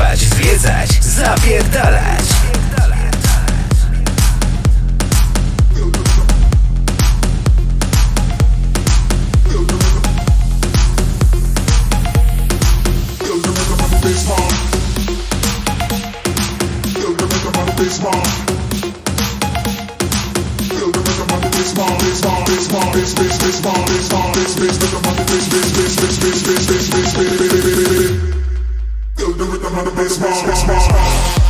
spać, zwiedzać, zapierdalać Express.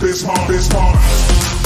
Bismarck, Bismarck.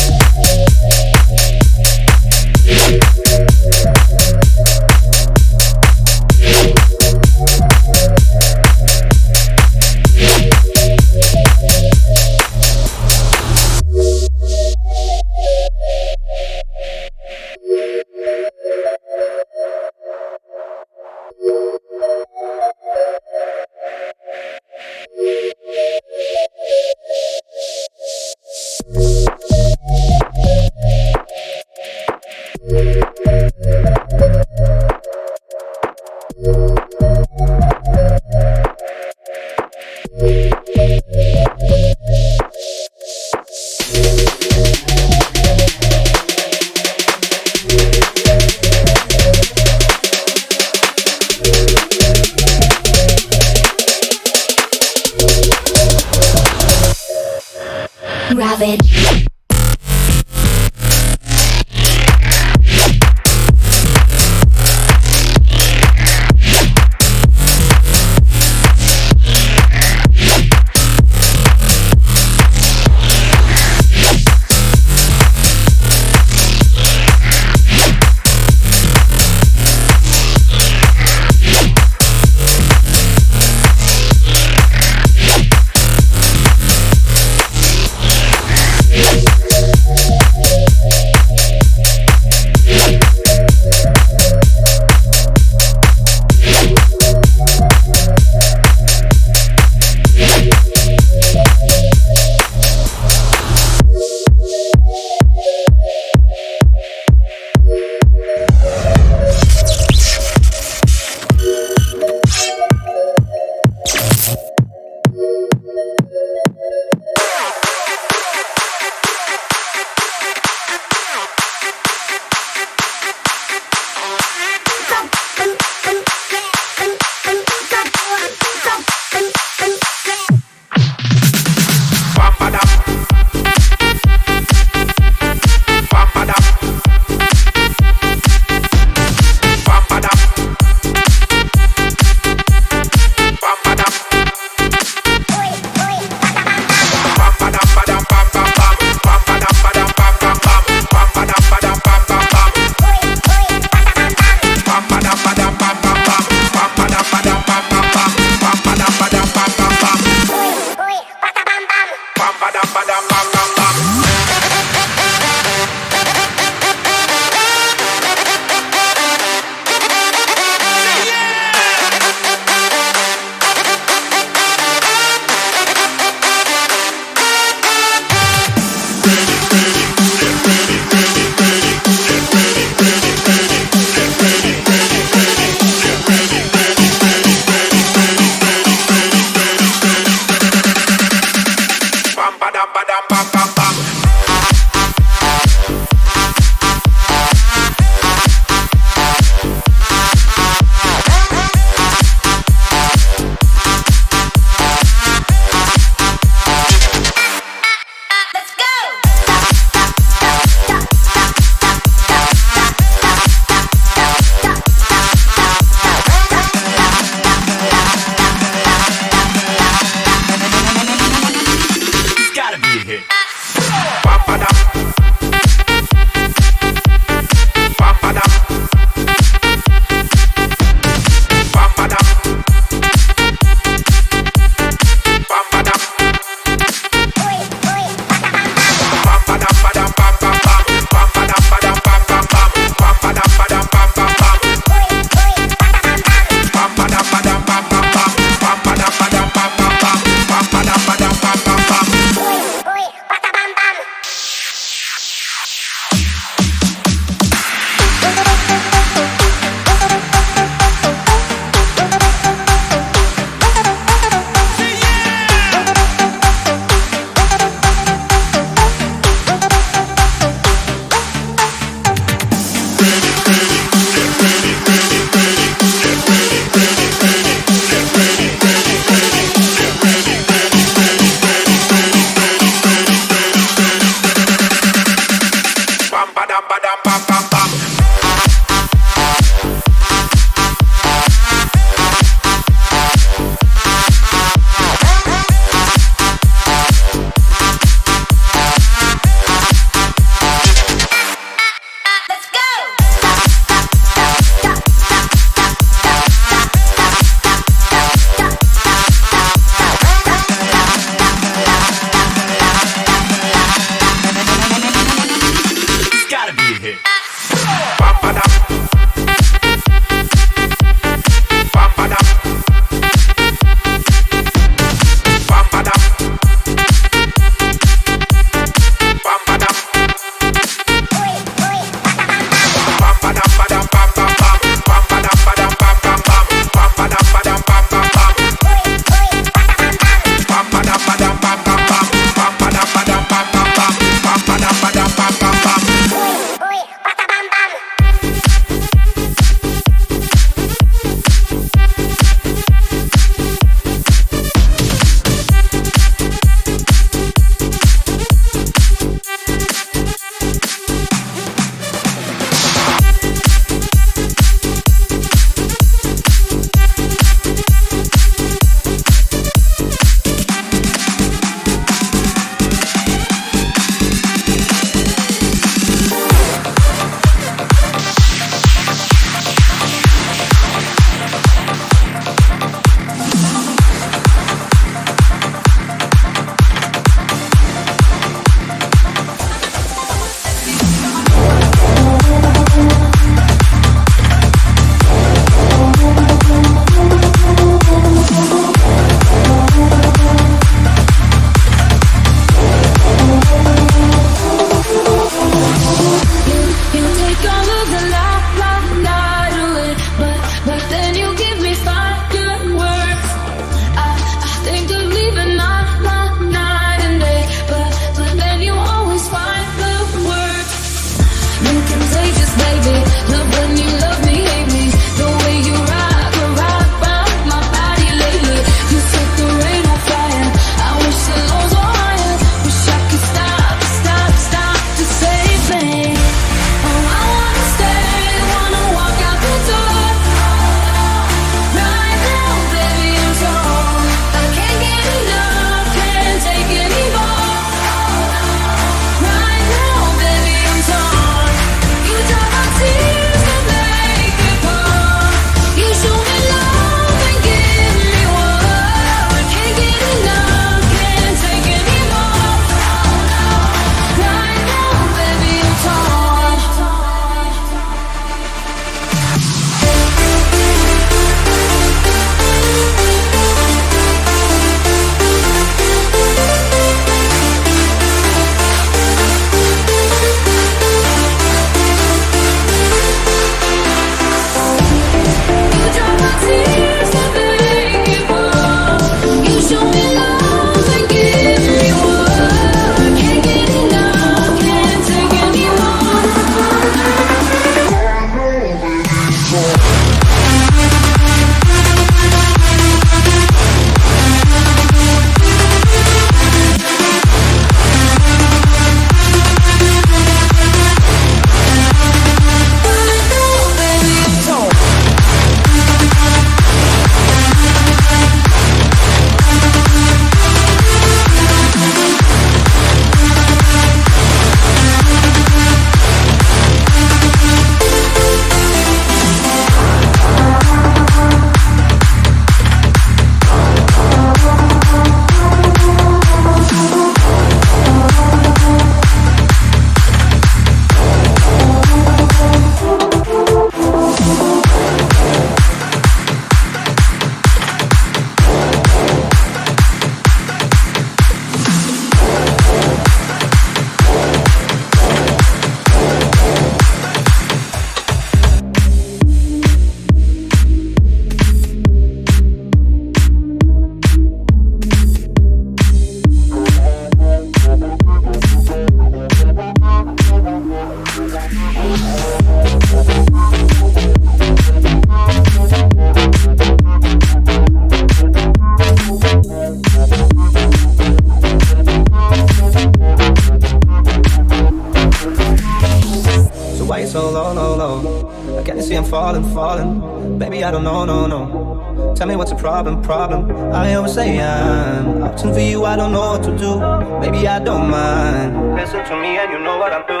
falling, falling? Baby, I don't know, no, no. Tell me what's the problem, problem. I always say I'm opting for you, I don't know what to do. Maybe I don't mind. Listen to me and you know what I'm do.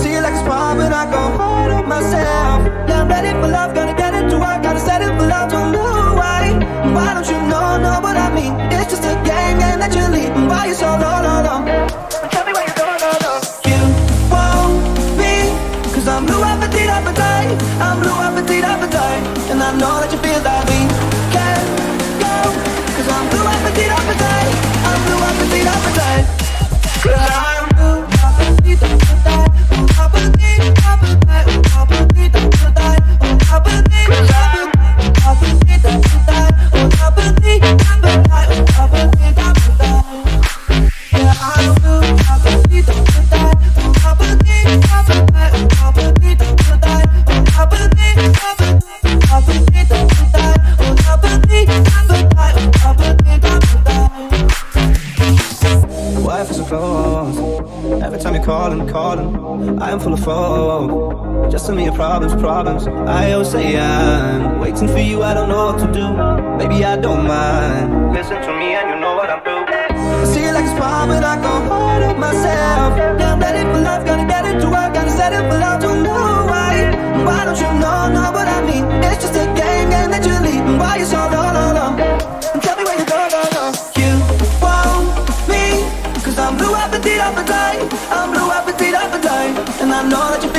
See it like a spot, but I go hard on myself. Yeah, I'm ready for love, gotta get into work, gotta set it for love, don't know why. Why don't you know, know what I mean? It's just a game, game that you're leading. Why you so low, low, low? Appetite. I'm blue appetite, appetite. And I know that you feel that am full of fog. Just send me your problems, problems. I always say I'm waiting for you, I don't know what to do. Maybe I don't mind. Listen to me and you know what I'm doing. See it like it's fine when I go hard on myself. Now I'm ready for love, gonna get it to work, gotta set it for love, don't know why. Why don't you know, know what I mean? It's just a game, game that you lead. Why you so low, low, low? Tell me where you go, go, go. You want me, cause I'm blue, I have the deed, I'm the I know that you